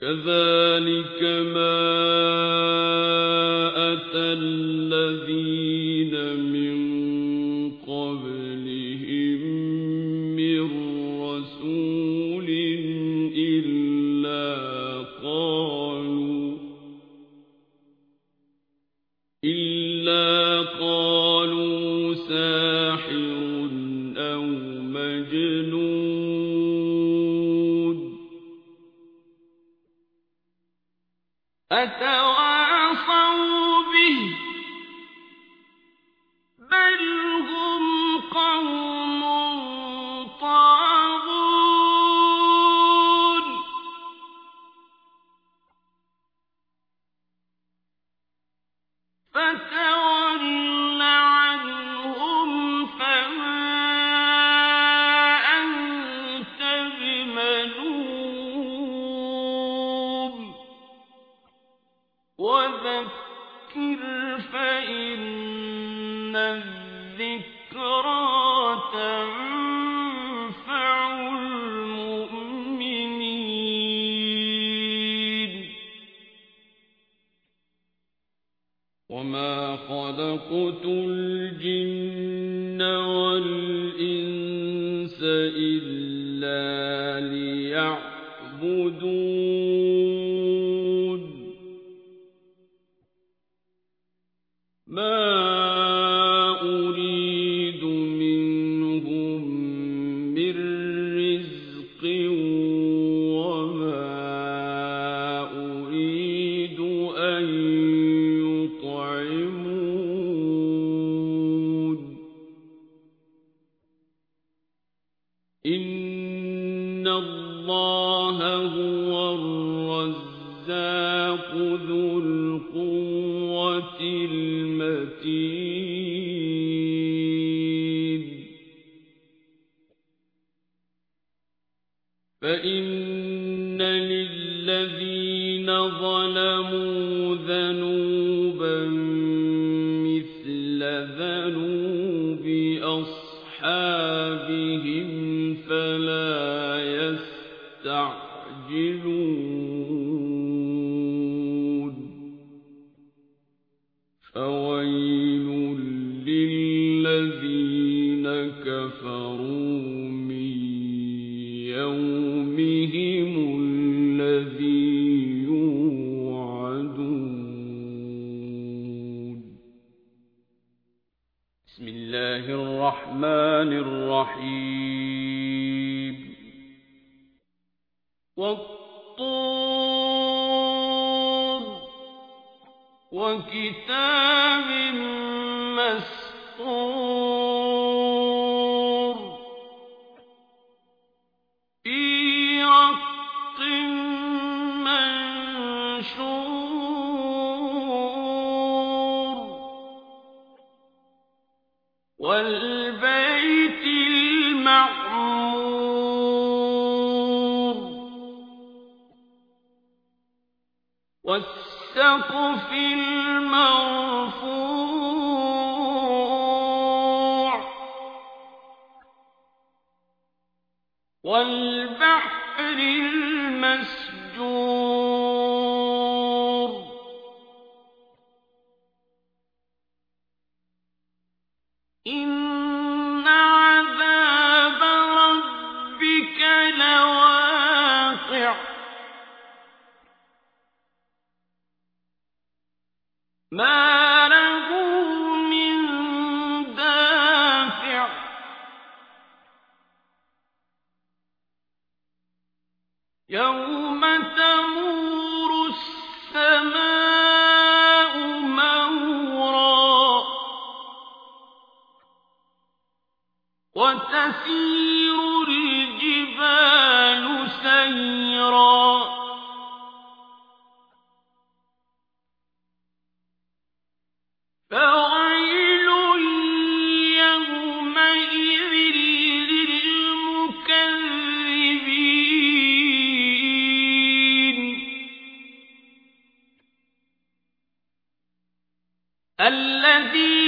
كَذَٰلِكَ مَا أَتَى أَتَوَاصَوْا وَذَكِّرْ فَإِنَّ الذِّكْرَىٰ تَنفَعُ الْمُؤْمِنِينَ. وَمَا خَلَقْتُ الْجِنَّ مَا أُرِيدُ مِنْهُم مِّن رِّزْقٍ وَمَا أُرِيدُ أَن يُطْعِمُونِ إِنَّ اللَّهَ هُوَ الرَّزَّاقُ ذُو الْقُوَّةِ الْمَتِينُ. فَإِنَّ لِلَّذِينَ ظَلَمُوا ذَنُوبًا مِّثْلَ ذَنُوبِ أَصْحَابِهِمْ فَلَا يَسْتَعْجِلُونِ. لِّلَّذِينَ كَفَرُوا مِن يَوْمِهِمُ الَّذِي يُوعَدُونَ. بسم الله الرحمن الرحيم. وَالطُّورِ وَكِتَابٍ مَّسْطُورٍ فِي رَقٍّ مَّنشُورٍ. وَالْبَيْتِ الْمَعْمُورِ. وَالسَّقْفِ الْمَرْفُوعِ. وَالْبَحْرِ الْمَسْجُورِ. إِنَّ عَذَابَ رَبِّكَ لَوَاقِعٌ. مَّا يَوْمَ تَمُورُ السَّمَاءُ مَوْرًا وَتَسِيرُ الْجِبَالُ سَيْرًا الَّذِينَ